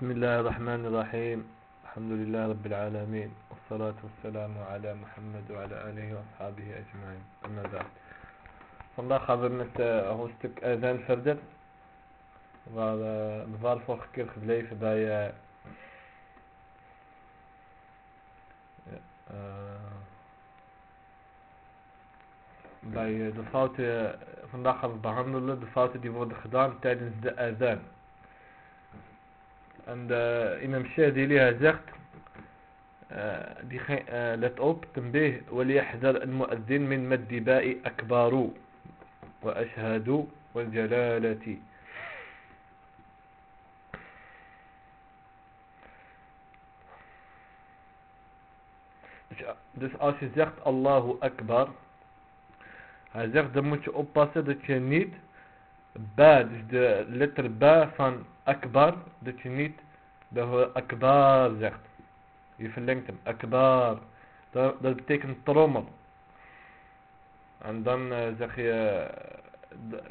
بسم الله الرحمن الرحيم. الحمد لله رب العالمين. والصلاة والسلام على محمد وعلى آله وأصحابه أجمعين. أما بعد. والله خبرنت أغسطك أذان فردر؟ وظهر فوق كل خبلي فبايا بايا باي دفاوت فندق بحمد الله دفاوت دي مود خدام تاني أذان. De imam Shadili hij zegt, uh, die, uh, let op, تنبيه وليحذر المؤذن من مد باء أكبر وأشهد والجلالة Dus als je zegt Allahu Akbar, hij zegt dan moet je oppassen dat je niet ba, dus de letter ba van akbar, dat je niet de akbar zegt. Je verlengt hem, akbar. Dat, betekent trommel. En dan uh, zeg je,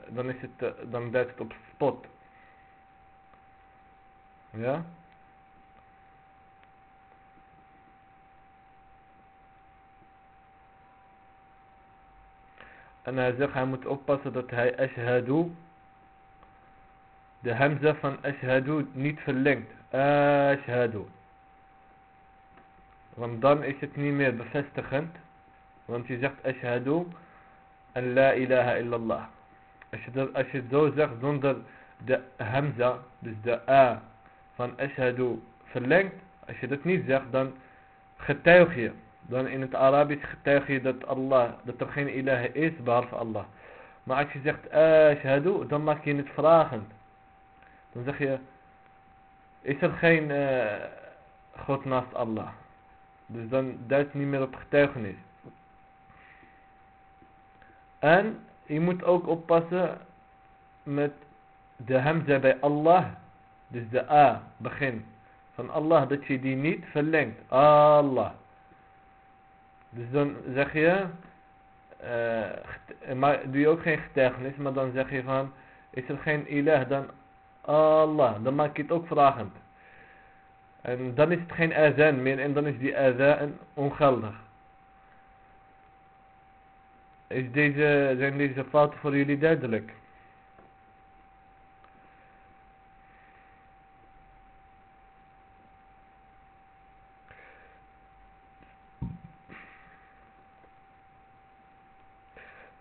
dan is het, uh, dan duidt het op spot. Ja? En hij zegt, hij moet oppassen dat hij ashhadu de hamza van ashhadu niet verlengt. Ashhadu. Want dan is het niet meer bevestigend. Want je zegt ashhadu en la ilaha illallah. Als je, dat, als je het zo zegt zonder de hamza, dus de a van ashhadu verlengt. Als je dat niet zegt, dan getuig je. Dan in het Arabisch getuig je dat Allah, dat er geen ilaha is behalve Allah. Maar als je zegt ashhadu, dan maak je het vragend. Dan zeg je, is er geen uh, God naast Allah. Dus dan duidt niet meer op getuigenis. En je moet ook oppassen met de hamza bij Allah. Dus de A begin van Allah, dat je die niet verlengt. Allah. Dus dan zeg je, uh, maar doe je ook geen getuigenis, maar dan zeg je van, is er geen ilah dan Allah. Dan maak je het ook vragend. En dan is het geen azan meer en dan is die azan ongeldig. Is deze, zijn deze fouten voor jullie duidelijk?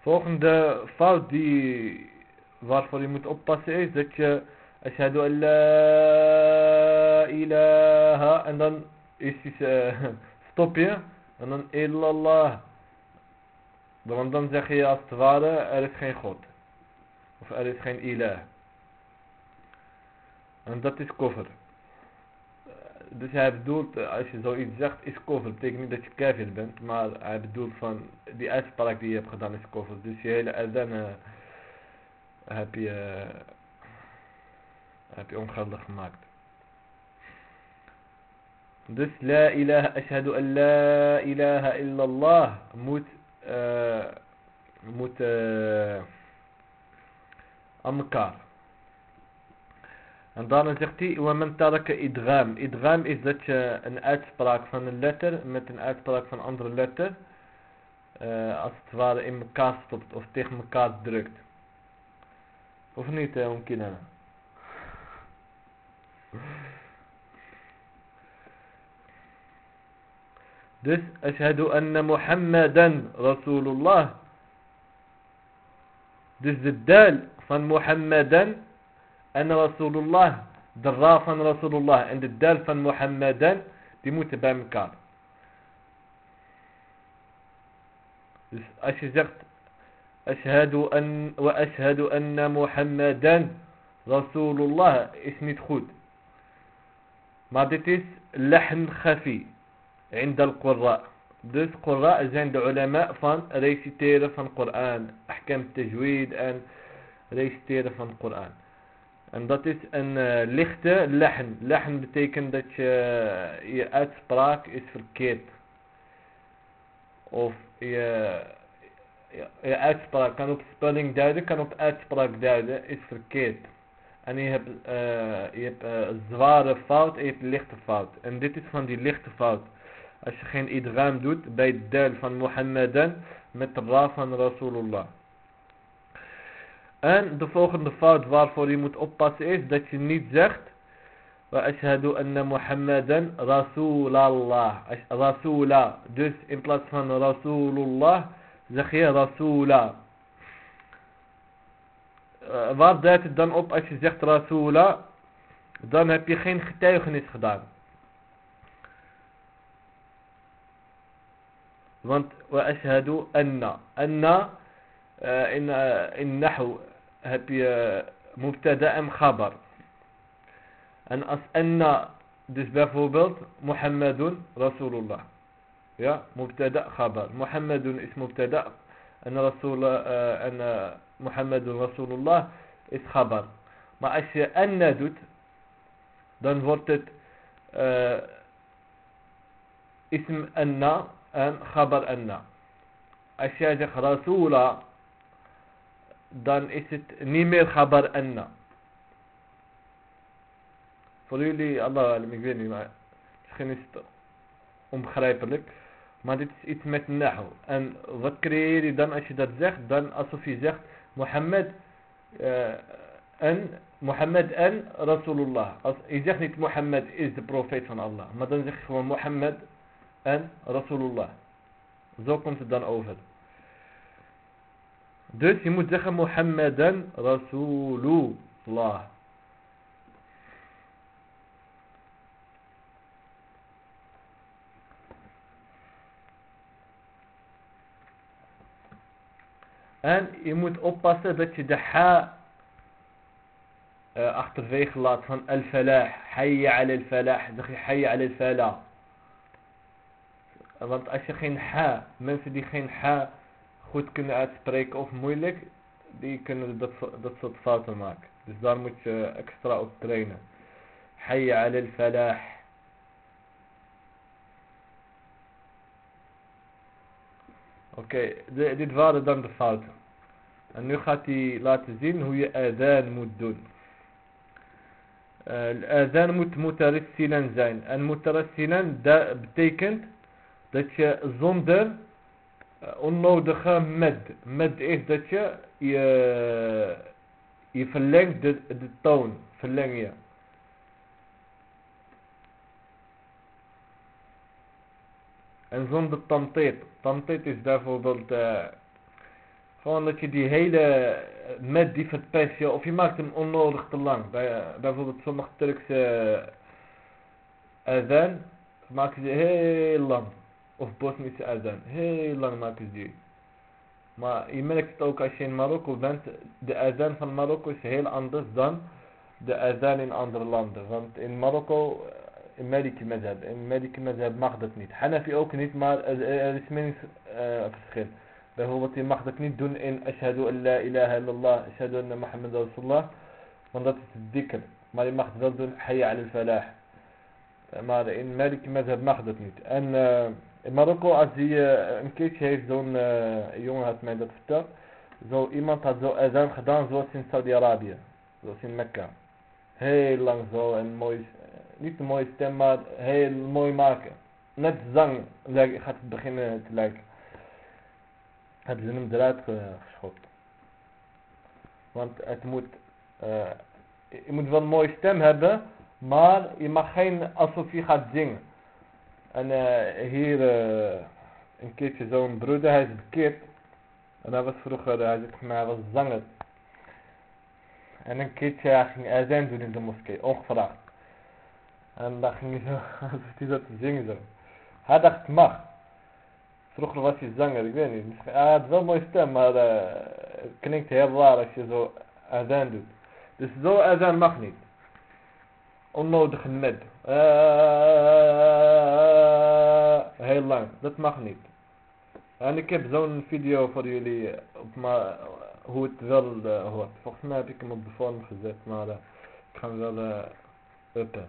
Volgende fout die waarvoor je moet oppassen is dat je Ashhadu an la ilaha en dan is die uh, stop je en dan illallah. Want dan zeg je als het ware er is geen God. Of er is geen ilah. En dat is koffer. Dus hij bedoelt, als je zoiets zegt, is koffer. betekent niet dat je kafir bent, maar hij bedoelt van, die uitspraak die je hebt gedaan is koffer. Dus je hele adhan heb je Uh, heb je ongeldig gemaakt. Dus la ilaha ashhadu an la ilaha illallah moet uh, moet uh, aan elkaar. En daarna zegt hij, وَمَنْ تَرَكَ idgham. Idgham is dat je een uitspraak van een letter met een uitspraak van een andere letter uh, als het ware in elkaar stopt of tegen elkaar drukt. Of niet, uh, Onkina? دس أشهد أن محمدا رسول الله دس الدال صن محمدا أنا رسول الله درا صن رسول الله عند الدال صن محمدا بموت بامكار. أشجقت أشهد أن وأشهد أن محمدا رسول الله اسمي تخود ما ديتيس لحن خفي. ind de Quran Dus Quran zijn de ulama van reciteren van Koran. Ahkam tajweed en reciteren van Koran. En dat is een lichte lahn. Lahn betekent dat je, je uitspraak is verkeerd. Of je, je, uitspraak kan op spelling duiden, kan op uitspraak duiden, is verkeerd. En je hebt, je hebt zware fout en je hebt lichte fout. En dit is van die lichte fout Als je geen idram doet bij het deel van Mohammedan met de ra van Rasulullah. En de volgende fout waarvoor je moet oppassen is dat je niet zegt وأشهد أن محمدا رسول الله رسول dus in plaats van Rasulullah zeg je Rasula uh, waar duidt het dan op als je zegt Rasula dan heb je geen getuigenis gedaan فهمت وأشهد أن أن آه، إن آه، النحو هبي آه، مبتدأ ام خبر. أن أن ديس بافوبلت محمد رسول الله. يا مبتدأ خبر. محمد اسم مبتدأ أن رسول أن محمد رسول الله إس خبر. ما أش أن دوت dann wird إسم أن en khabar enna. Als jij zegt Rasula, dan is het niet meer khabar enna. Voor jullie, Allah ik weet niet, maar misschien is het onbegrijpelijk. Maar dit is iets met nahu. En wat creëer je dan als je dat zegt? Dan alsof je zegt Mohammed uh, en Mohammed en Rasulullah. Als, je zegt niet Mohammed is de profeet van Allah. Maar dan zeg je gewoon Mohammed en Rasulullah. Zo komt het dan over. Dus je moet zeggen Mohammed en Rasulullah. En je moet oppassen dat je de ha uh, achterwege laat van al-falah. Hayya al-falah. Zeg je hayya al-falah. Want als je geen ha, mensen die geen ha goed kunnen uitspreken of moeilijk, die kunnen dat, dat soort fouten maken. Dus daar moet je extra op trainen. Hayya al-falah. Oké, okay, dit waren dan de fouten. En nu gaat hij laten zien hoe je adhan moet doen. Uh, adhan moet mutarassilan zijn. En mutarassilan betekent dat je zonder uh, onnodige med. Med is dat je je, je verlengt de, de toon. Verleng je. En zonder tamteet. Tamteet is bijvoorbeeld... Uh, gewoon dat je die hele met die verpest je, of je maakt hem onnodig te lang. Bij, bijvoorbeeld sommige Turkse adhan maken ze heel lang. Of Bosnische adhan. Heel lang maken ze die. Maar je merkt het ook als je in Marokko bent. De adhan van Marokko is heel anders dan de adhan in andere landen. Want in Marokko in Maliki mazhab. In Maliki mazhab mag dat niet. Hanafi ook niet, maar er is minst uh, verschil. Bijvoorbeeld je mag dat niet doen in Ashhadu an la ilaha illallah, Ashhadu anna Muhammad Rasulullah. Want dat is dikker. Maar je mag het wel doen, Hayya al falah. Maar in Maliki mazhab mag dat niet. En uh, in Marokko, als hij uh, een keertje heeft, zo'n uh, jongen had mij dat verteld. Zo iemand had zo azan gedaan zoals in Saudi-Arabië. Zoals in Mekka. Heel lang zo en mooi niet een mooie stem, maar heel mooi maken. Net zang gaat het beginnen te lijken. Hebben ze hem eruit geschoten. Want het moet, je moet wel een mooie stem hebben, maar je mag geen alsof je gaat zingen. En uh, hier uh, een keertje zo'n broeder, hij is bekeerd. En hij was vroeger, hij, zegt, hij was zanger. En een keertje hij ging azijn doen in de moskee, ongevraagd. En dan ging hij zo, alsof hij zo te zingen zo. Hij dacht, mag. Vroeger was hij zanger, ik weet niet. Hij had wel een mooie stem, maar uh, het klinkt heel raar als je zo azan doet. Dus zo azan mag niet. Onnodig met. Uh, heel lang, dat mag niet. En ik heb zo'n video voor jullie op maar hoe het wel uh, hoort. Volgens mij heb ik hem op de vorm gezet, maar ik ga hem wel uh, uppen.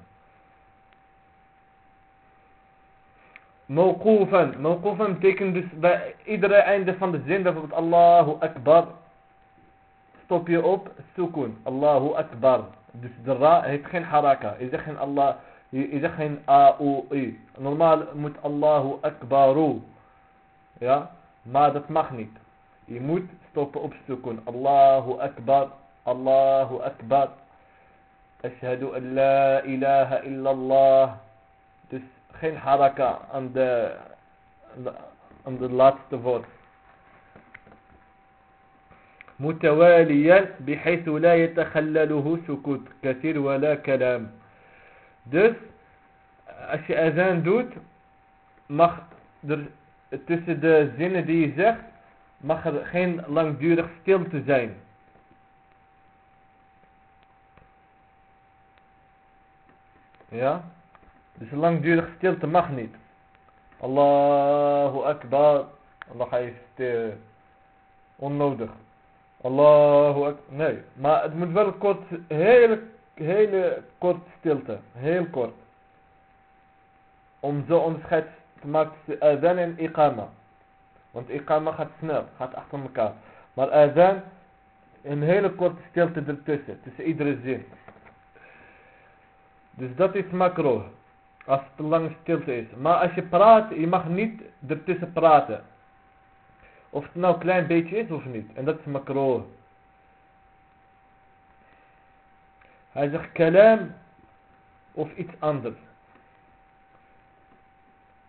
Mawqufan. Mawqufan betekent dus bij iedere einde van de zin, bijvoorbeeld Allahu Akbar. Stop je op, sukun. Allahu Akbar. Dus de ra heeft geen haraka. Je zegt geen Allah, يدخن ا آو إي. نورمال موت الله أكبر. يا؟ ما دت مخنيك يموت ستوب أوب سكون. الله أكبر الله أكبر. أشهد أن لا إله إلا الله. دس خين حركة عند عند لاست فورد متواليا بحيث لا يتخلله سكوت. كثير ولا كلام. Dus als je azan doet mag er tussen de zinnen die je zegt mag er geen langdurig stilte zijn. Ja? Dus langdurig stilte mag niet. Allahu Akbar. Allah heeft uh, onnodig. Allahu Akbar. Nee, maar het moet wel kort, hele, hele kort stilte. Heel kort. Om zo onderscheid te maken tussen en iqama. Want iqama gaat snel, gaat achter elkaar. Maar azan, een hele korte stilte ertussen, tussen iedere zin. Dus dat is makro. Als het te lang stilte is. Maar als je praat, je mag niet ertussen praten. Of het nou een klein beetje is of niet. En dat is makro. Hij zegt kalam of iets anders.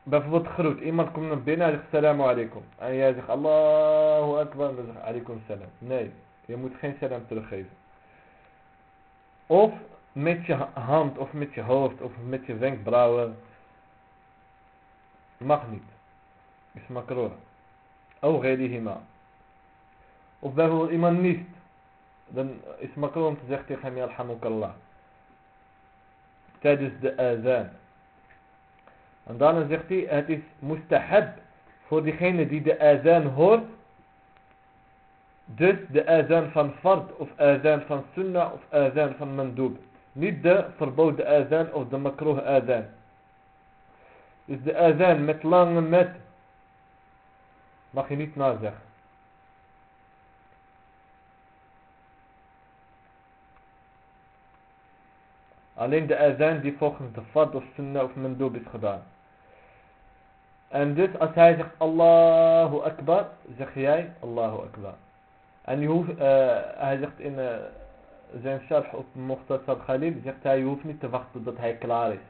Bijvoorbeeld groet. Iemand komt naar binnen en zegt salamu alaikum. En jij zegt Allahu akbar en dan zegt alaikum salam. Nee, je moet geen salam teruggeven. Of met je hand of met je hoofd of met je wenkbrauwen. Mag niet. Is makroor. Of bijvoorbeeld iemand niet. دن اسمك لون تزختي خم يرحمك الله. تاجس الأذان آذان. عندنا زختي هاتي مستحب. فور دي خين دي الأذان آذان هور. دس د آذان فان فرد أوف آذان فان سنة أوف آذان فان مندوب. نبدا فربو د آذان أوف د مكروه آذان. إذ د آذان مثلا مت ما خينيت نازخ. Alleen de azan die volgens de fad of sunnah of mandoob is gedaan. En dus als hij zegt Allahu Akbar, zeg jij Allahu Akbar. En je uh, hij zegt in uh, zijn sharh op Mukhtasar Khalil, zegt hij je hoeft niet te wachten tot hij klaar is.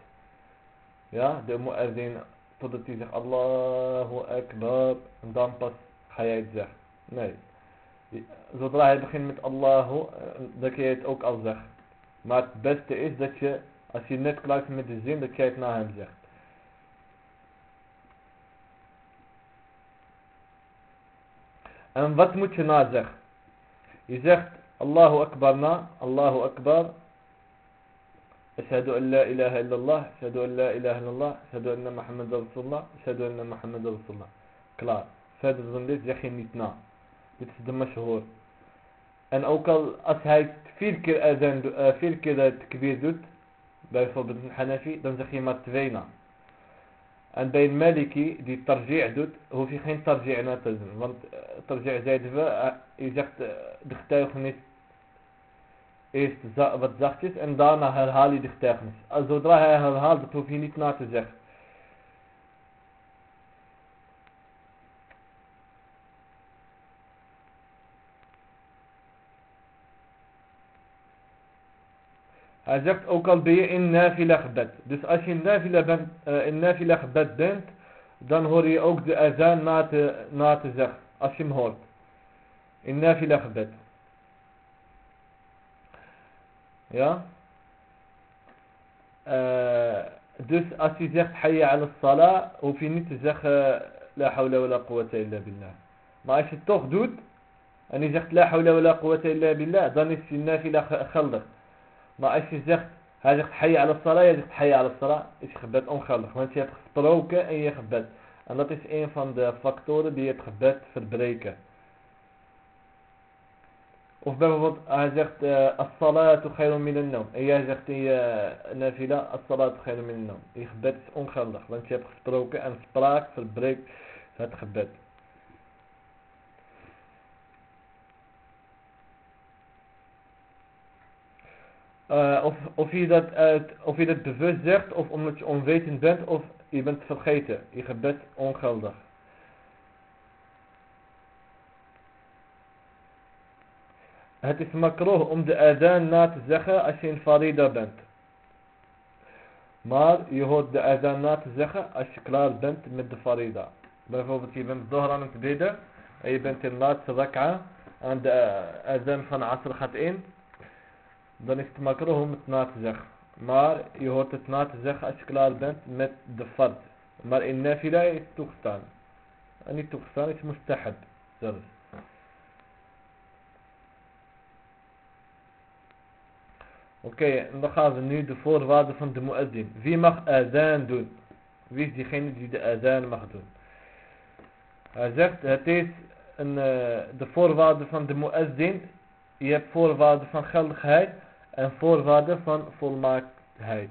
Ja, de mu'adhin totdat hij zegt Allahu Akbar en dan pas ga jij het zeggen. Nee. Zodra hij begint met Allahu, eh, kun je het ook al zeggen. Maar het beste is dat je, als je net klaar bent met de zin, dat jij het na hem zegt. En wat moet je na zeggen? Je zegt Allahu Akbar na, Allahu Akbar. Ashadu an la ilaha illallah, ashadu an la ilaha illallah, ashadu anna Muhammad Rasulullah, ashadu anna Muhammad Rasulullah. Klaar. Verder dan dit zeg je niet na. Dit is de mashhoor en ook al als hij vier keer azan uh, vier keer het kbir doet bijvoorbeeld een Hanafi dan zeg je maar twee na en bij een Maliki die tarji' doet hoef je geen tarji' na te doen want uh, tarji' zeiden we uh, je zegt de getuigenis eerst wat zachtjes en daarna herhaal je de getuigenis. Als zodra hij herhaalt, dat hoef je niet na te zeggen. Hij zegt ook al ben je in nafila gebed. Dus als je in nafila, bent, uh, in nafila gebed bent, dan hoor je ook de azan na te, na te zeggen. Als je hem hoort. In nafila gebed. Ja. Uh, dus als je zegt hayya ala salah, hoef je niet te zeggen la hawla wa la quwwata illa billah. Maar als je het toch doet, en je zegt la hawla wa la quwwata illa billah, dan is je nafila geldig. Maar als je zegt, hij zegt hayya ala salah, je zegt hayya ala salah, is je gebed ongeldig. Want je hebt gesproken in je gebed. En dat is een van de factoren die het gebed verbreken. Of bijvoorbeeld, hij zegt, uh, as-salatu khayrun min an-nawm. En jij zegt in je nafila, as-salatu khayrun min an-nawm. Je gebed is ongeldig, want je hebt gesproken en spraak verbreekt het gebed. Uh, of, of, je dat of je dat bewust zegt, of omdat je onwetend bent, of je bent vergeten. Je gebed ongeldig. Het is makroh om de adhan na te zeggen als je in farida bent. Maar je hoort de adhan na te zeggen als je klaar bent met de farida. Bijvoorbeeld je bent zohar aan het bidden en je bent in laatste rak'a en de adhan van Asr gaat in. Dan is het makroh om het na te zeggen. Maar je hoort het na te zeggen als je klaar bent met de fard. Maar in nafila is het toegestaan. En niet toegestaan is mustahab zelfs. Oké, dan gaan we nu de voorwaarden van de muezzin. Wie mag azan doen? Wie is diegene die de azan mag doen? Hij zegt, het is een, uh, de voorwaarden van de muezzin. Je hebt voorwaarden van geldigheid en voorwaarden van volmaaktheid.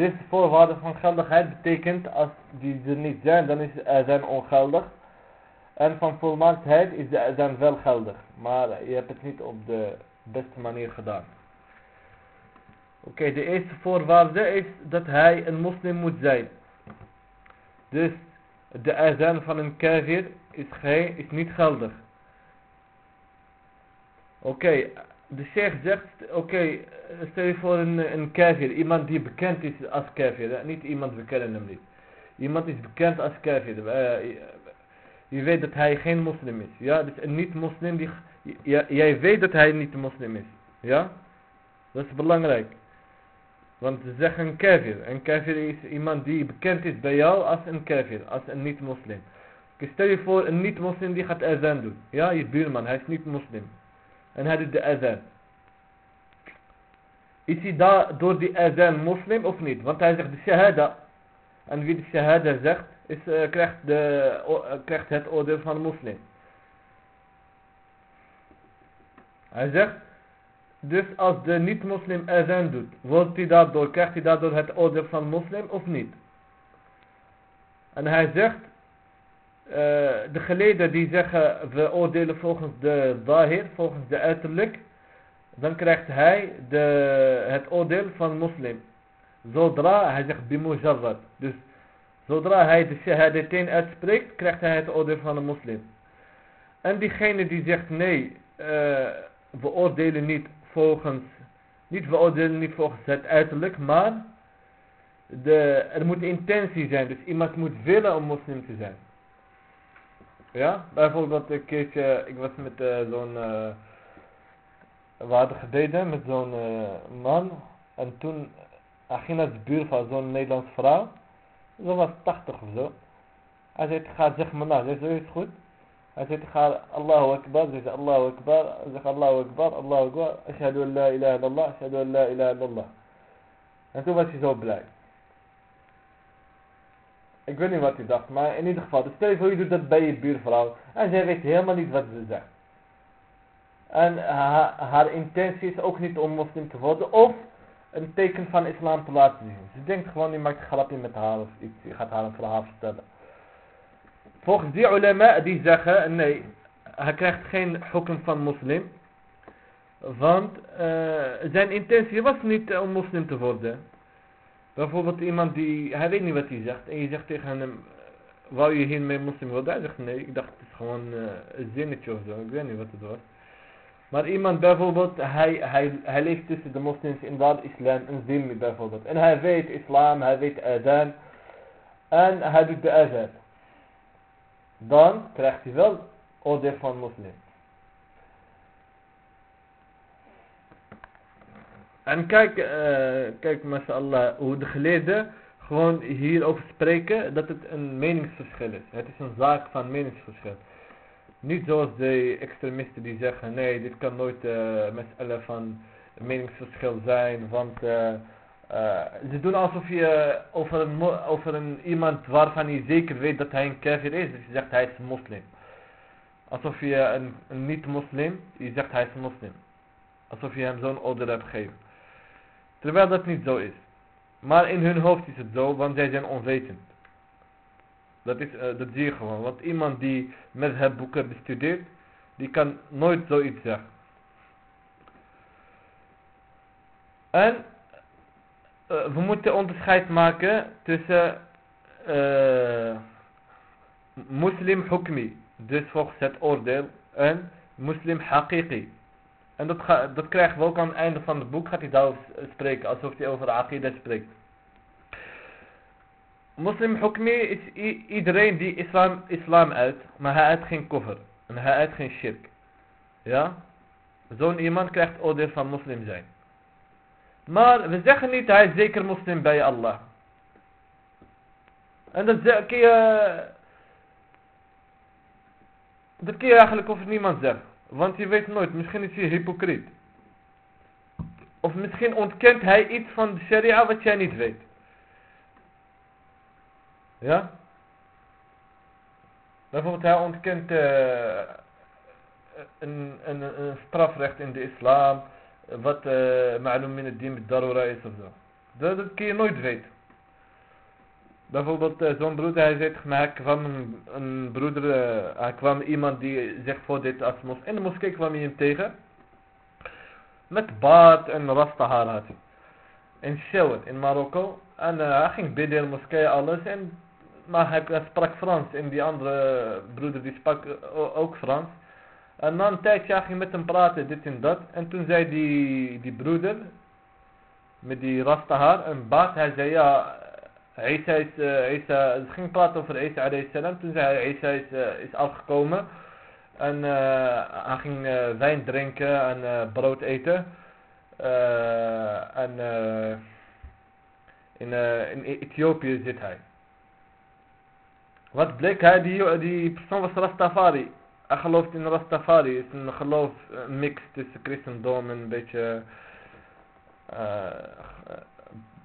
Deze voorwaarden van geldigheid betekent als die er niet zijn, dan is de azan ongeldig. En van volmaaktheid is de azan wel geldig. Maar je hebt het niet op de beste manier gedaan. Oké, de eerste voorwaarde is dat hij een moslim moet zijn. Dus de azan van een kafir is, is niet geldig. Oké, de sheikh zegt, oké, okay, stel je voor een, een kafir, iemand die bekend is als kafir, niet iemand, we kennen hem niet. Iemand is bekend als kafir, uh, je weet dat hij geen moslim is, ja, dus een niet-moslim, die, jij weet dat hij niet moslim is, ja, dat is belangrijk. Want ze zeggen een kafir, een kafir is iemand die bekend is bij jou als een kafir, als een niet-moslim. Stel je voor een niet-moslim die gaat azan doen, ja, je buurman, hij is niet moslim. En hij doet de azan. Is hij daar door die azan moslim of niet? Want hij zegt de shahada. En wie de shahada zegt, is, uh, krijgt, de, uh, krijgt het oordeel van de moslim. Hij zegt, dus als de niet-moslim azan doet, wordt hij daardoor, krijgt hij daardoor het oordeel van moslim of niet? En hij zegt, de geleden die zeggen we oordelen volgens de zahir, volgens de uiterlijk, dan krijgt hij de, het oordeel van moslim. Zodra hij zegt bimujarrad. Dus zodra hij de shahadatain uitspreekt, krijgt hij het oordeel van een moslim. En diegene die zegt nee, uh, we oordelen niet volgens, niet we oordelen niet volgens het uiterlijk, maar de, er moet intentie zijn. Dus iemand moet willen om moslim te zijn. Ja, bijvoorbeeld een keertje, ik was met uh, zo'n, uh, we gebeden met zo'n uh, man en toen hij ging naar van zo'n Nederlandse vrouw, zo was 80 of zo. Hij zei, ga zeg maar na, zei, is goed? Hij zei, ga Allahu Akbar, zei Allahu Akbar, zei Allahu Akbar, Allahu Akbar, ashhadu an la ilaha illallah, ashhadu an la ilaha illallah. En toen was hij zo blij. Ik weet niet wat hij dacht, maar in ieder geval, stel je voor je doet dat bij je buurvrouw en zij weet helemaal niet wat ze zegt. En haar, intentie is ook niet om moslim te worden of een teken van islam te laten zien. Ze denkt gewoon, je maakt grapje met haar of iets, je gaat haar een verhaal vertellen. Volgens die ulama die zeggen, nee, hij krijgt geen hukum van moslim. Want uh, zijn intentie was niet om moslim te worden. Bijvoorbeeld iemand die, hij weet niet wat hij zegt. En je zegt tegen hem, wou je hiermee moslim worden? Hij nee, ik dacht het is gewoon uh, een zinnetje of zo. Ik weet niet wat het was. Maar iemand bijvoorbeeld, hij, hij, hij leeft tussen de moslims in de islam, een zimmi bijvoorbeeld. En hij weet islam, hij weet adhan. En hij doet de azan. Dan krijgt hij wel oordeel van moslim. En kijk, uh, kijk mashallah, hoe de geleerden gewoon hierover spreken dat het een meningsverschil is. Het is een zaak van meningsverschil. Niet zoals de extremisten die zeggen, nee, dit kan nooit uh, met van meningsverschil zijn, want uh, ze doen alsof je over een, over een iemand waarvan je zeker weet dat hij een kafir is, dus je zegt hij is een moslim. Alsof je een, niet-moslim, je zegt hij is een moslim. Alsof je hem zo'n oordeel hebt gegeven. Terwijl dat niet zo is. Maar in hun hoofd is het zo, want zij zijn onwetend. Dat, is, uh, dat zie je gewoon. Want iemand die met het boeken bestudeert, die kan nooit zoiets zeggen. En uh, we moeten onderscheid maken tussen uh, moslim hukmi, dus volgens het oordeel, en moslim haqiqi. En dat, ga, dat krijgen we ook aan het einde van het boek, gaat hij daarover spreken, alsof hij over Aqidah spreekt. Muslim hukmi is iedereen die islam, islam uit, maar hij uit geen koffer. En hij uit geen shirk. Ja? Zo'n iemand krijgt oordeel van moslim zijn. Maar we zeggen niet hij is zeker moslim bij Allah. En dat kun je... Dat kun je eigenlijk over niemand zeggen. Want je weet nooit, misschien is hij hypocriet. Of misschien ontkent hij iets van de sharia wat jij niet weet. Ja? Bijvoorbeeld hij ontkent uh, een, een, een strafrecht in de islam. Wat uh, ma'lum min het darura is of zo. Dat, dat kun je nooit weten. Bijvoorbeeld uh, zo'n broeder, hij zegt, maar ik kwam een, broeder, uh, hij kwam iemand die zegt voor dit als mos. In de moskee kwam hij hem tegen. Met baard en rasta haar had hij. In Shawat in Marokko. En uh, hij ging bidden in de moskee alles. En, maar hij, hij, sprak Frans. En die andere broeder die sprak ook Frans. En na een tijdje ging hij met hem praten, dit en dat. En toen zei die, die broeder, met die rasta haar en baard, hij zei ja Isa is, uh, Isa, ging praten over Isa alayhi salam. Toen zei hij, Isa is, uh, is afgekomen. En uh, hij ging wijn drinken en brood eten. en in, in Ethiopië zit hij. Wat bleek hij? Die, die persoon was Rastafari. Hij gelooft in Rastafari. Het is een geloof, mix tussen christendom en een beetje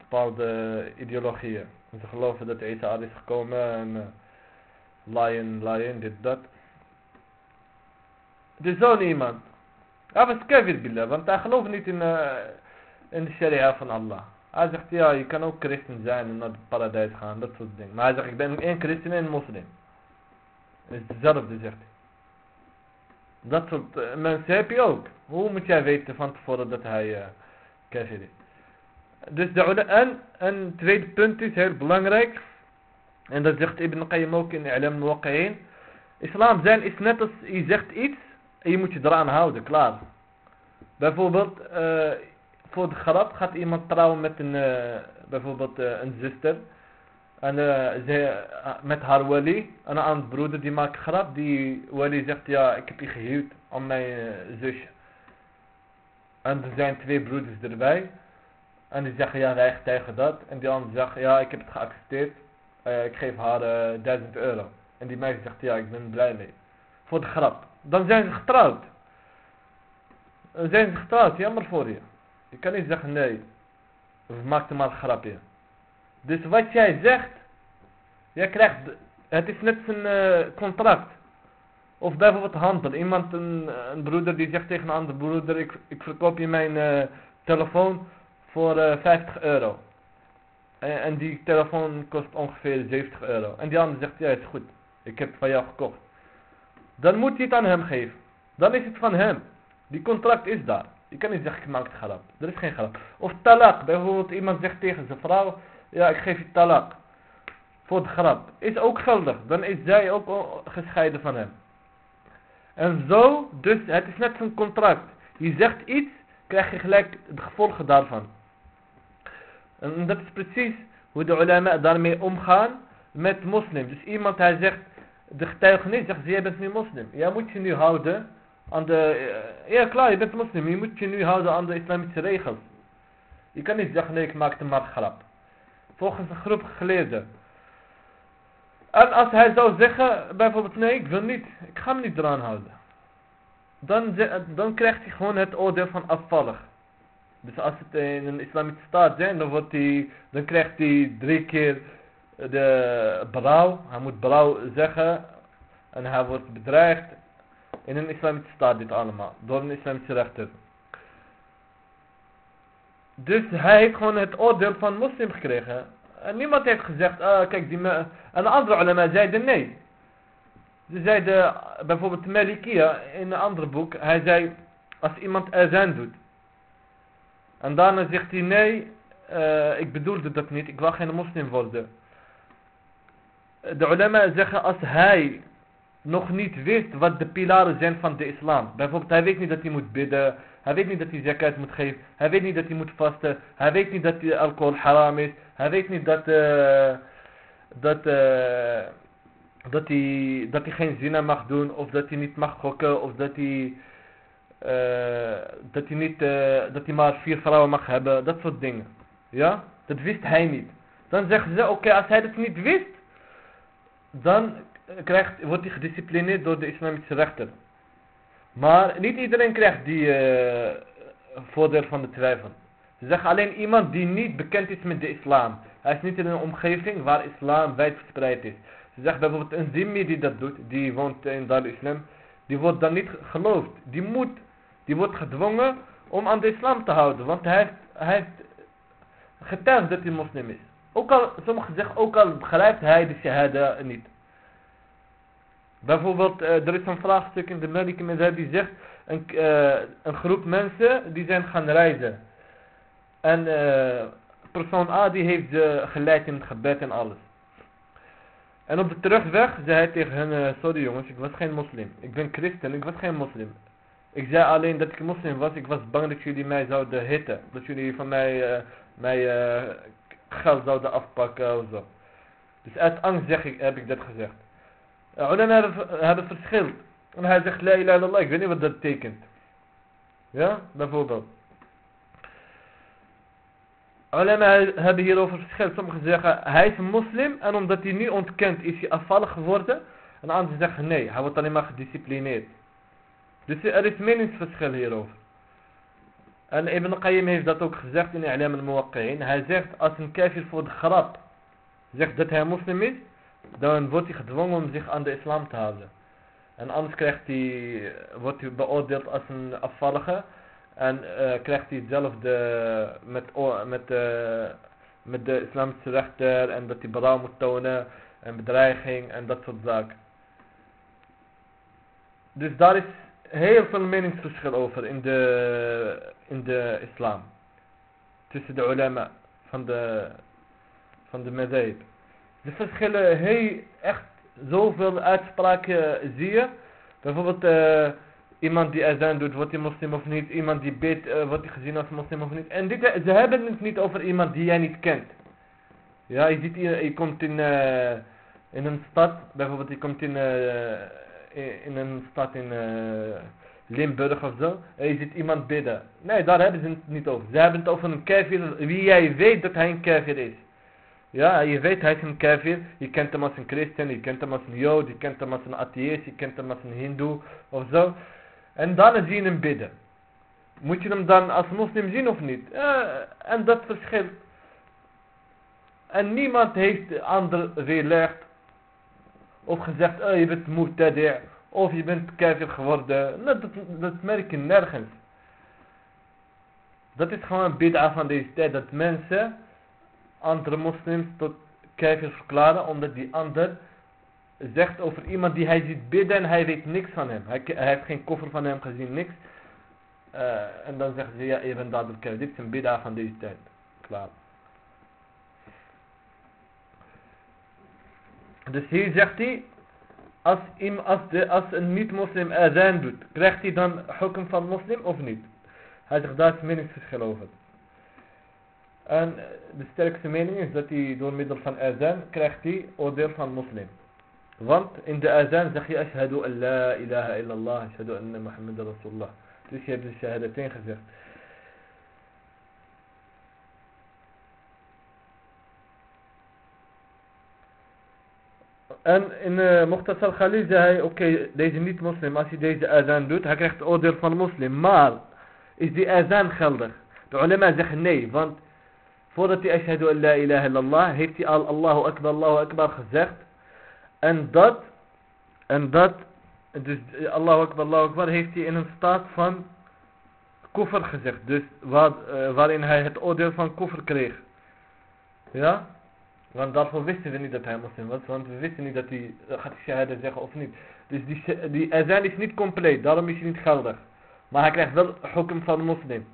bepaalde ideologieën. Ze geloven dat Isa is gekomen en uh, lion, lion, dit, dat. Dus zo'n iemand. Hij was kafir want hij gelooft niet in, uh, in de sharia van Allah. Hij zegt, ja, je kan ook christen zijn en naar het paradijs gaan, dat soort dingen. Maar hij zegt, ik ben één christen en een moslim. Dat is hetzelfde, zegt hij. Dat soort uh, mensen heb je ook. Hoe moet jij weten van tevoren dat hij uh, is? Dus de en een tweede punt is heel belangrijk. En dat zegt Ibn Qayyim ook in Alam Muwaqqa'in. Islam zijn is net als je zegt iets en je moet je eraan houden, klaar. Bijvoorbeeld, uh, voor de grap gaat iemand trouwen met een, uh, bijvoorbeeld uh, een zuster. En ze, met haar wali, en een andere broeder die maakt grap. Die wali zegt, ja, ik heb je gehuwd aan mijn zusje. En er zijn twee broeders erbij. En die zeggen ja wij getuigen dat. En die ander zegt ja ik heb het geaccepteerd. Uh, ik geef haar uh, eh, 1000 euro. En die meisje zegt ja ik ben blij mee. Voor de grap. Dan zijn ze getrouwd. Dan zijn ze getrouwd, jammer voor je. Je kan niet zeggen nee. Of maak er maar een grapje. Dus wat jij zegt. Jij krijgt. Het is net een uh, contract. Of bijvoorbeeld handel. Iemand, een, een broeder die zegt tegen een andere broeder. Ik, ik verkoop je mijn telefoon voor uh, eh, 50 euro. En, en, die telefoon kost ongeveer 70 euro. En die ander zegt, ja is goed, ik heb van jou gekocht. Dan moet je het aan hem geven. Dan is het van hem. Die contract is daar. Je kan niet zeggen, ik maak het grap. Er is geen grap. Of talak. Bijvoorbeeld iemand zegt tegen zijn vrouw, ja ik geef je talak. Voor de grap. Is ook geldig. Dan is zij ook gescheiden van hem. En zo, dus het is net zo'n contract. Je zegt iets, krijg je gelijk de gevolgen daarvan. En dat is precies hoe de ulama daarmee omgaan met moslims. Dus iemand hij zegt, de getuigenis zegt, jij bent nu moslim. Jij moet je nu houden aan de, eh, ja klaar, je bent moslim. Je moet je nu houden aan de islamitische regels. Je kan niet zeggen, nee ik maak de maar grap. Volgens een groep geleerden. En als hij zou zeggen, bijvoorbeeld, nee ik wil niet, ik ga me niet eraan houden. Dan, dan krijgt hij gewoon het oordeel van afvallig. Dus als het in een islamitische staat zijn, dan, wordt dan krijgt hij drie keer de brouw. Hij moet brouw zeggen. En hij wordt bedreigd. In een islamitische staat dit allemaal. Door een islamitische rechter. Dus hij heeft gewoon het oordeel van moslim gekregen. En niemand heeft gezegd, ah, kijk, die en andere ulama zeiden nee. Ze zeiden, bijvoorbeeld Malikia in een ander boek, hij zei, als iemand azan doet. En daarna zegt hij, nee, uh, ik bedoelde dat niet, ik wil geen moslim worden. De ulama zeggen, als hij nog niet wist wat de pilaren zijn van de islam. Bijvoorbeeld, hij weet niet dat hij moet bidden. Hij weet niet dat hij zakat moet geven. Hij weet niet dat hij moet vasten. Hij weet niet dat alcohol haram is. Hij weet niet dat, uh, dat, uh, dat, hij, dat hij geen zina mag doen. Of dat hij niet mag gokken. Of dat hij, dat hij, niet, dat hij maar vier vrouwen mag hebben. Dat soort dingen. Ja? Dat wist hij niet. Dan zeggen ze, oké, als hij dat niet wist. Dan krijgt, wordt hij gedisciplineerd door de islamitische rechter. Maar niet iedereen krijgt die uh, voordeel van de twijfel. Ze zeggen alleen iemand die niet bekend is met de islam. Hij is niet in een omgeving waar islam wijd verspreid is. Ze zeggen bijvoorbeeld een zimmi die dat doet, die woont in Dar islam, die wordt dan niet geloofd. Die moet, die wordt gedwongen om aan de islam te houden. Want hij heeft, hij dat hij moslim is. Ook al, sommigen zeggen, ook al begrijpt hij de shahada niet. Bijvoorbeeld, uh, er is een vraagstuk in de Maliki Mazhab die zegt, een, uh, een groep mensen die zijn gaan reizen. En uh, persoon A die heeft ze geleid in het gebed en alles. En op de terugweg zei hij tegen hen, sorry jongens, ik was geen moslim. Ik ben christen, ik was geen moslim. Ik zei alleen dat ik moslim was, ik was bang dat jullie mij zouden hitten. Dat jullie van mij, mij geld zouden afpakken of zo. Dus uit angst zeg ik, heb ik dat gezegd. Ulama hebben verschil. En hij zegt la ilaha illallah, ik weet niet wat dat betekent. Ja, bijvoorbeeld. Ulama hebben hierover verschil. Sommigen zeggen hij is moslim en omdat hij nu ontkent is hij afvallig geworden. En anderen zeggen nee, hij wordt alleen maar gedisciplineerd. Dus er is meningsverschil hierover. En Ibn Qayyim heeft dat ook gezegd in I'lam al-Muwaqqi'in. Hij zegt als een kafir voor de grap zegt dat hij moslim is, dan wordt hij gedwongen om zich aan de islam te houden. En anders krijgt hij, wordt hij beoordeeld als een afvallige. En uh, krijgt hij hetzelfde met, met, uh, met de islamische rechter. En dat hij berouw moet tonen. En bedreiging en dat soort zaken. Dus daar is heel veel meningsverschil over in de, in de islam. Tussen de ulama van de, van de madhab. De verschillen, heel echt zoveel uitspraken zie je. Bijvoorbeeld uh, iemand die azan doet, wordt hij moslim of niet. Iemand die bidt, uh, wordt hij gezien als moslim of niet. En dit, ze hebben het niet over iemand die jij niet kent. Ja, je ziet, je, je komt in, in een stad, bijvoorbeeld je komt in, in een stad in Limburg of zo. En je ziet iemand bidden. Nee, daar hebben ze het niet over. Ze hebben het over een kafir, wie jij weet dat hij een kafir is. Ja, je weet hij is een kafir. Je kent hem als een christen, je kent hem als een jood, je kent hem als een atheïst, je kent hem als een hindoe of zo. En dan zie je hem bidden. Moet je hem dan als moslim zien of niet? en dat verschilt. En niemand heeft de ander weerlegd. Of gezegd, oh, je bent mu'tadi' of je bent kafir geworden. Dat, dat, dat merk je nergens. Dat is gewoon een bid'a van deze tijd. Dat mensen andere moslims tot kafir verklaren, omdat die ander zegt over iemand die hij ziet bidden en hij weet niks van hem. Hij, heeft geen koffer van hem gezien, niks. Uh, en dan zeggen ze, ja, je bent kafir. Dit is een bid'a van deze tijd. Klaar. Dus hier zegt hij, als, als, een niet-moslim azan doet, krijgt hij dan hukum van moslim of niet? Hij zegt, daar is meningsverschil over. En de sterkste mening is dat hij door middel van azan krijgt hij oordeel van moslim. Want in de azan zeg je ashadu an la ilaha illallah, ashadu anna Muhammad rasulullah. Dus je hebt de shahadatain gezegd. En in uh, Muqtasar Khalil zei hij, oké, okay, deze niet-moslim, als hij deze azan doet, hij krijgt oordeel van moslim. Maar, is die azan geldig? De ulema zeggen nee, want voordat hij ashhadu an la ilaha illallah heeft hij al Allahu Akbar, Allahu Akbar gezegd. En dat, en dat, dus Allahu Akbar, Allahu Akbar heeft hij in een staat van koffer gezegd. Dus waar, uh, waarin hij het oordeel van koffer kreeg. Ja? Want daarvoor wisten we niet dat hij moslim was. Want we wisten niet dat hij uh, gaat shahada zeggen of niet. Dus die, die azan is niet compleet. Daarom is hij niet geldig. Maar hij krijgt wel hukum van moslim.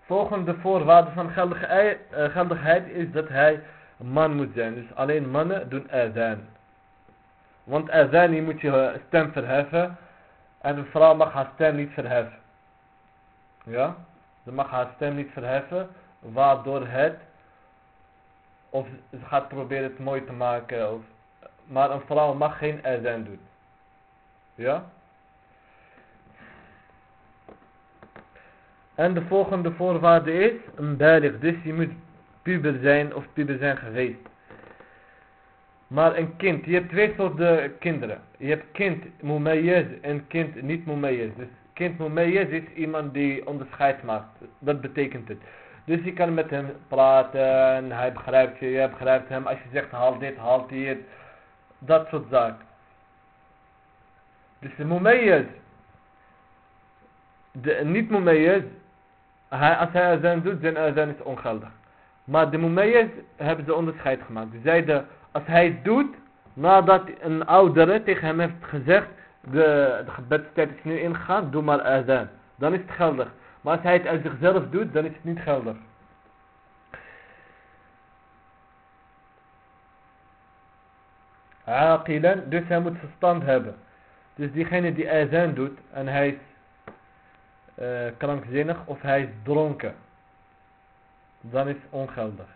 Volgende voorwaarde van uh, geldigheid is dat hij man moet zijn. Dus alleen mannen doen azan. Want azan moet je stem verheffen. En een vrouw mag haar stem niet verheffen. Ja? Ze mag haar stem niet verheffen. Waardoor het. Of ze gaat proberen het mooi te maken. Of, maar een vrouw mag geen azan doen. Ja? En de volgende voorwaarde is een balig. Dus je moet puber zijn of puber zijn geweest. Maar een kind, je hebt twee soorten kinderen. Je hebt kind mumayyaz en kind niet mumayyaz. Dus kind mumayyaz is iemand die onderscheid maakt. Dat betekent het. Dus je kan met hem praten, hij begrijpt je, jij begrijpt hem. Als je zegt haal dit, haal dit. Dat soort zaken. Dus de mumayyaz. De niet mumayyaz. Als hij azan doet, zijn azan is ongeldig. Maar de mumayyaz hebben ze onderscheid gemaakt. Ze zeiden als hij het doet nadat een oudere tegen hem heeft gezegd de, de gebedstijd is nu ingegaan, doe maar azan. Dan is het geldig. Maar als hij het uit zichzelf doet, dan is het niet geldig. Aqilan, dus hij moet verstand hebben. Dus diegene die azan doet en hij is uh, krankzinnig of hij is dronken, dan is het ongeldig.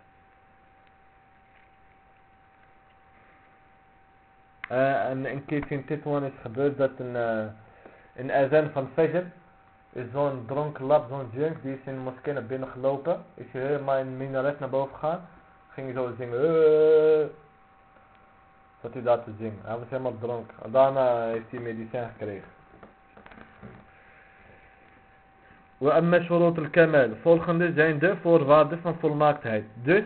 Eh, en een keer in Titwan is gebeurd dat een, eh, een azan van Fajr is zo'n dronken lab, zo'n junk, die is in de moskee naar binnen gelopen. Is hij helemaal minaret naar boven gegaan. Ging hij zo zingen. Eh, Zat hij daar te zingen. Hij was helemaal dronken. Daarna heeft hij medicijn gekregen. We hebben Volgende zijn de voorwaarden van volmaaktheid. Dus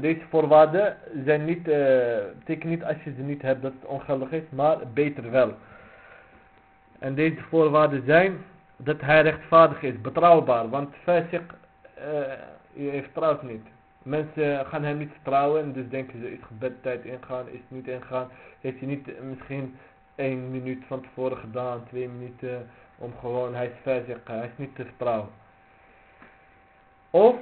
deze voorwaarden zijn niet, betekent niet als je ze niet hebt dat het ongeldig is, maar beter wel. En deze voorwaarden zijn dat hij rechtvaardig is, betrouwbaar, want fasik uh, je vertrouwt niet. Mensen gaan hem niet vertrouwen en dus denken ze is gebedtijd ingaan, is niet ingaan. Heeft hij niet misschien één minuut van tevoren gedaan, twee minuten om gewoon, hij is fasik, hij is niet te vertrouwen. Of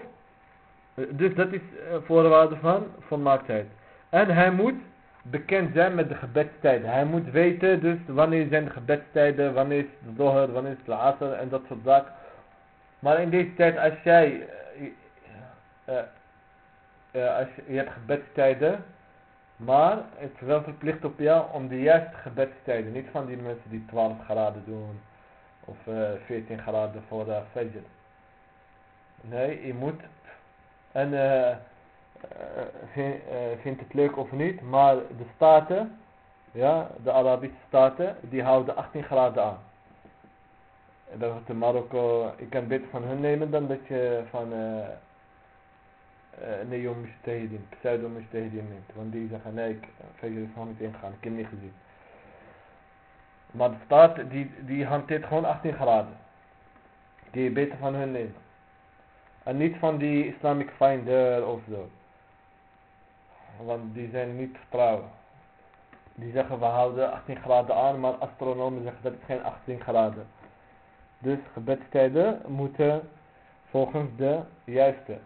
dus dat is eh, voorwaarde van volmaaktheid. En hij moet bekend zijn met de gebedstijden. Hij moet weten dus wanneer zijn de gebedstijden, wanneer is de doher, wanneer is de en dat soort zaken. Maar in deze tijd als jij, uh, uh, als je, je hebt gebedstijden, maar het is wel verplicht op jou om de juiste gebedstijden, niet van die mensen die 12 graden doen of 14 graden voor de fajr. Nee, je moet en uh, vind, vindt het leuk of niet, maar de staten, ja, de Arabische staten, die houden 18 graden aan. En dat in Marokko, ik kan beter van hun nemen dan dat je van Neon Mustahidin, Pseudo Mustahidin neemt. Want die zeggen nee, ik Fajr is gewoon niet ingaan, ik heb niet gezien. Maar de staat die, die hanteert gewoon 18 graden. Die je beter van hun neemt. En niet van die Islamic Finder of zo. Want die zijn niet vertrouwen. Die zeggen we houden 18 graden aan, maar astronomen zeggen dat is geen 18 graden. Dus gebedstijden moeten volgens de juiste.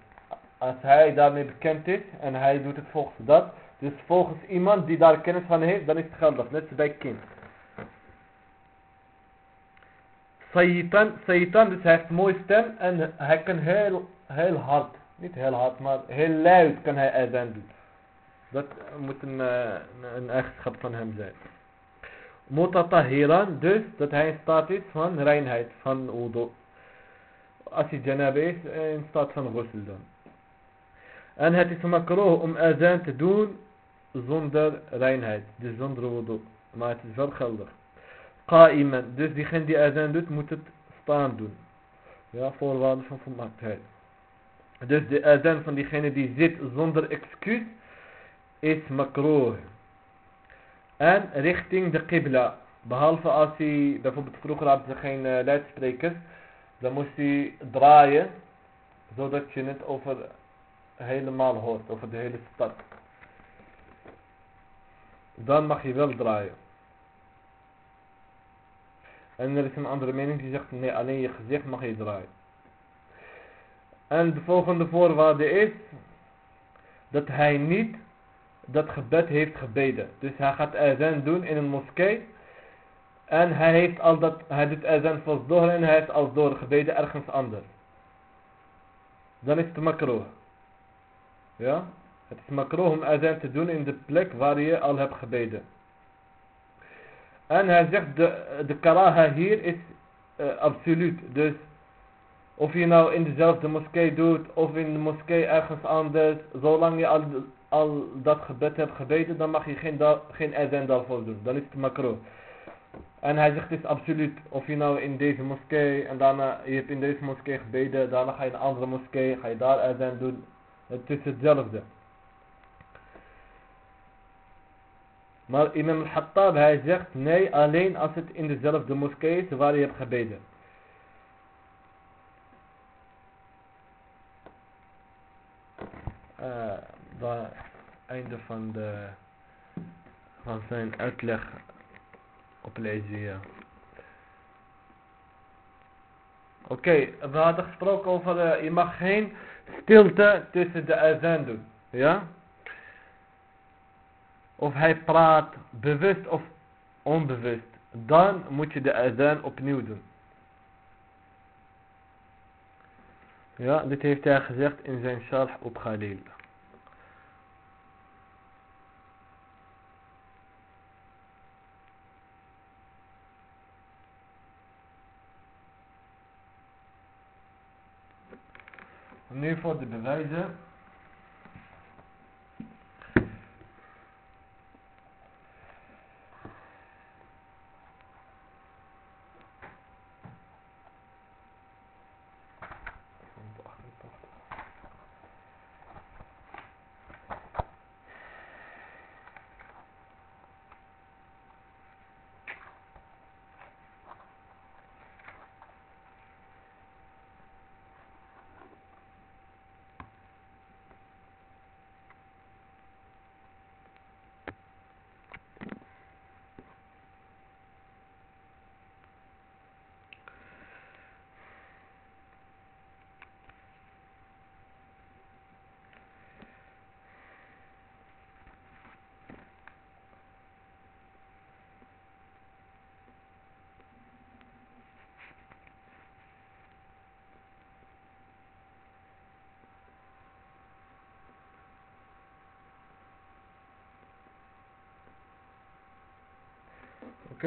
Als hij daarmee bekend is en hij doet het volgens dat. Dus volgens iemand die daar kennis van heeft, dan is het geldig. Net zoals bij kind. Satan, dus hij heeft een mooie stem en hij kan heel, heel hard, niet heel hard, maar heel luid kan hij azan. Dat moet een, uh, een eigenschap van hem zijn. Mutatahiran, dus dat hij in staat is van reinheid, van wudu. Als hij janab is, in staat van ghusl dan. En het is makroh om azan te doen zonder reinheid, dus zonder wudu. maar het is wel geldig. Qa'iman, dus diegene die azan doet, moet het staan doen. Ja, voorwaarden van volmaaktheid. Dus de azan van diegene die zit zonder excuus is makroh. En richting de qibla. Behalve als hij, bijvoorbeeld vroeger had ze geen uh, luidsprekers. Dan moest hij draaien. Zodat je het over helemaal hoort. Over de hele stad. Dan mag je wel draaien. En er is een andere mening die zegt nee alleen je gezicht mag je draaien. En de volgende voorwaarde is dat hij niet dat gebed heeft gebeden. Dus hij gaat azan doen in een moskee. En hij heeft al dat, hij doet azan voor door en hij heeft al door gebeden ergens anders. Dan is het makroh. Ja? Het is makroh om azan te doen in de plek waar je al hebt gebeden. En hij zegt de, de karaha hier is uh, absoluut. Dus of je nou in dezelfde moskee doet of in de moskee ergens anders. Zolang je al, al dat gebed hebt gebeden dan mag je geen, geen azan daarvoor doen. Dan is het makro. En hij zegt het is absoluut. Of je nou in deze moskee en daarna je hebt in deze moskee gebeden. Daarna ga je in een andere moskee. Ga je daar azan doen. Het is hetzelfde. Maar Imam al-Hattab hij zegt nee alleen als het in dezelfde moskee is waar je hebt gebeden. Uh, einde van, de, van zijn uitleg oplezen ja. Oké, we hadden gesproken over, uh, je mag geen stilte tussen de azan doen. Ja? Of hij praat bewust of onbewust, dan moet je de azan opnieuw doen. Ja, dit heeft hij gezegd in zijn sharh op. Nu voor de bewijzen.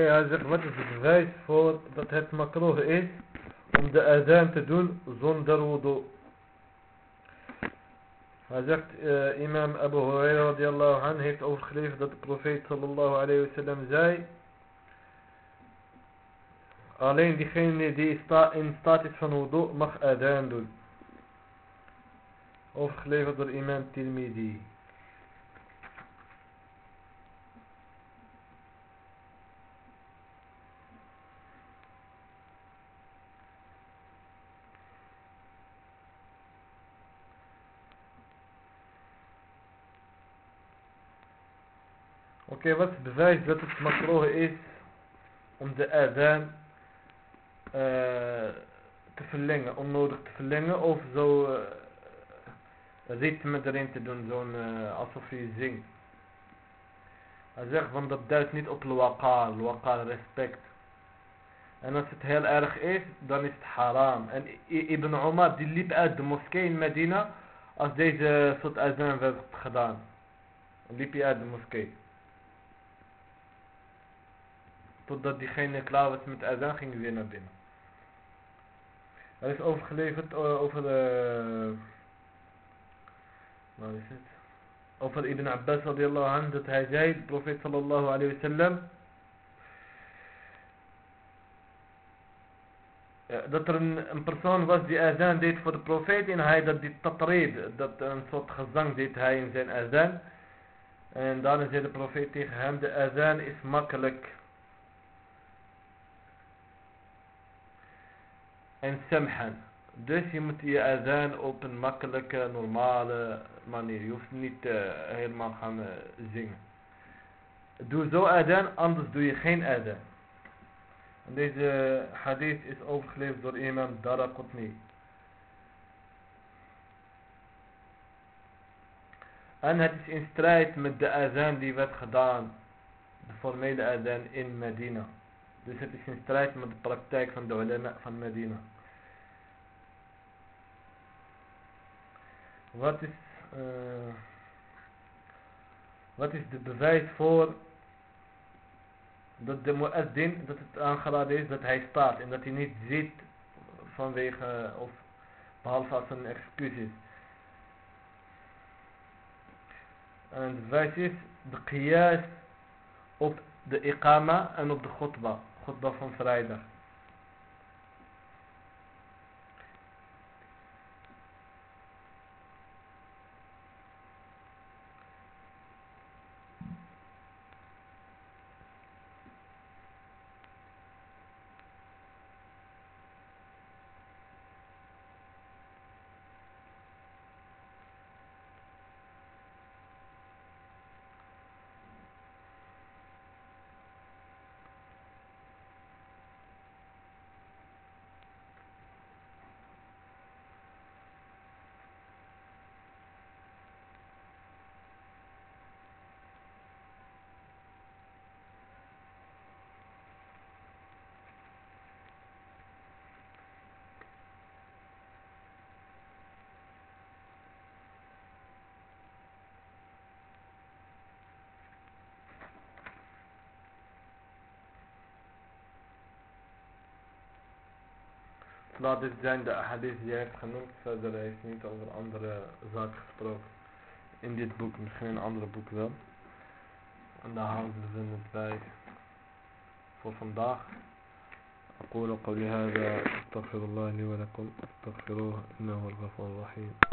Hij zegt wat is het bewijs voor dat het makroh is om de azan te doen zonder wudu. Hij zegt, uh, imam Abu Hurairah radiallahu anh heeft overgeleverd dat de profeet sallallahu alayhi wasallam zei Alleen diegene die in staat is van wudu mag azan doen. Overgeleverd door imam Tirmidhi. Oké, wat bewijst dat het makroh is om de adhan uh, te verlengen, onnodig te verlengen of zo uh, ritme erin te doen, zo'n uh, alsof je zingt. Hij zegt, want dat duidt niet op al waqar respect. En als het heel erg is, dan is het haram. En Ibn Umar die liep uit de moskee in Medina als deze soort azan werd gedaan. Liep hij uit de moskee. totdat diegene klaar was met azan, ging weer naar binnen. Hij is overgeleverd eh, over de... Waar is het? Over Ibn Abbas radiallahu anhu dat hij zei, de profeet sallallahu alayhi wa sallam, eh, dat er een, een, persoon was die azan deed voor de profeet en hij dat die tatreed, dat een soort gezang deed hij in zijn azan. En daarna zei de profeet tegen hem, de azan is makkelijk. En samhan. Dus je moet je azan op een makkelijke, normale manier. Je hoeft niet uh, helemaal gaan uh, zingen. Doe zo azan, anders doe je geen azan. Deze hadith is overgeleverd door imam Daraqutni. En het is in strijd met de azan die werd gedaan. De formele azan in Medina. Dus het is in strijd met de praktijk van de ulama van Medina. Wat is, uh, wat is de bewijs voor dat de muezzin, dat het aangeraden is dat hij staat en dat hij niet zit vanwege of behalve als een excuus is. En het bewijs is de qiyas op de iqama en op de khutbah, khutbah van vrijdag. Nou, dit zijn de hadith die hij heeft genoemd. Verder heeft hij niet over andere zaken gesproken. In dit boek, misschien in een andere boek wel. En daar houden we het bij voor vandaag. أقول قولي هذا أستغفر الله لي ولكم استغفروه إنه هو الغفور الرحيم